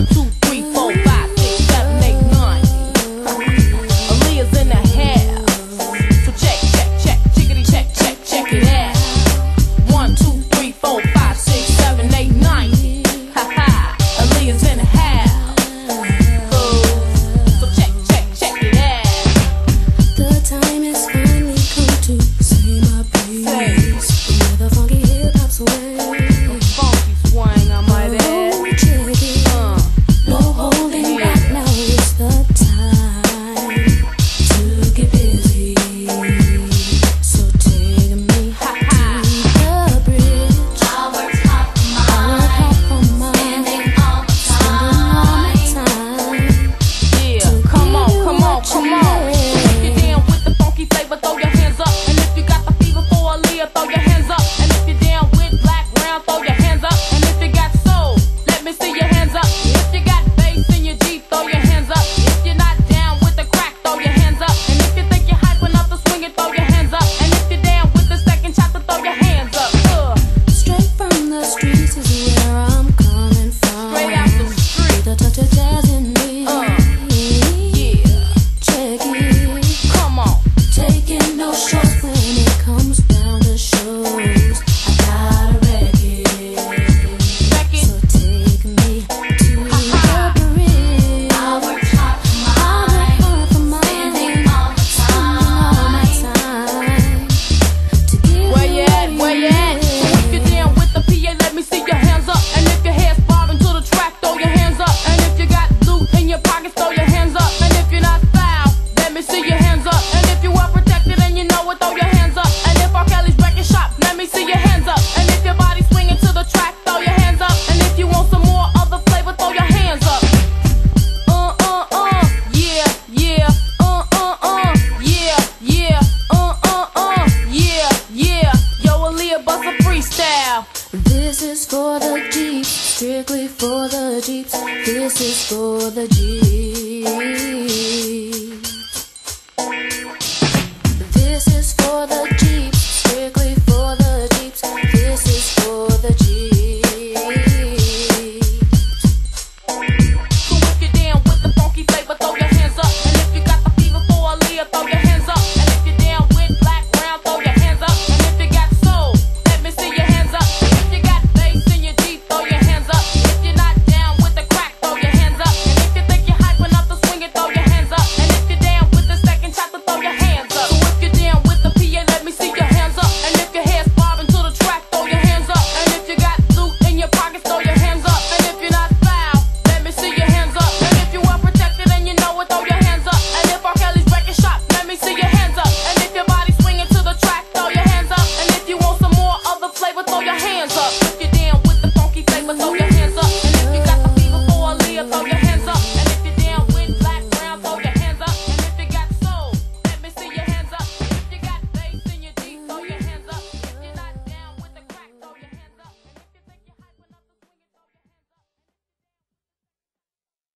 One, two, three, four, five, six, seven, eight, nine. Aaliyah's in the house. So check, check, check, chickity, check, check, check it out. One, two, three, four, five, six, seven, eight, nine. Ha ha, Aaliyah's in the house. So check, check, check it out. The time has finally come to see my baby. Hey. This is for the deep, strictly for the deep. This is for the deep.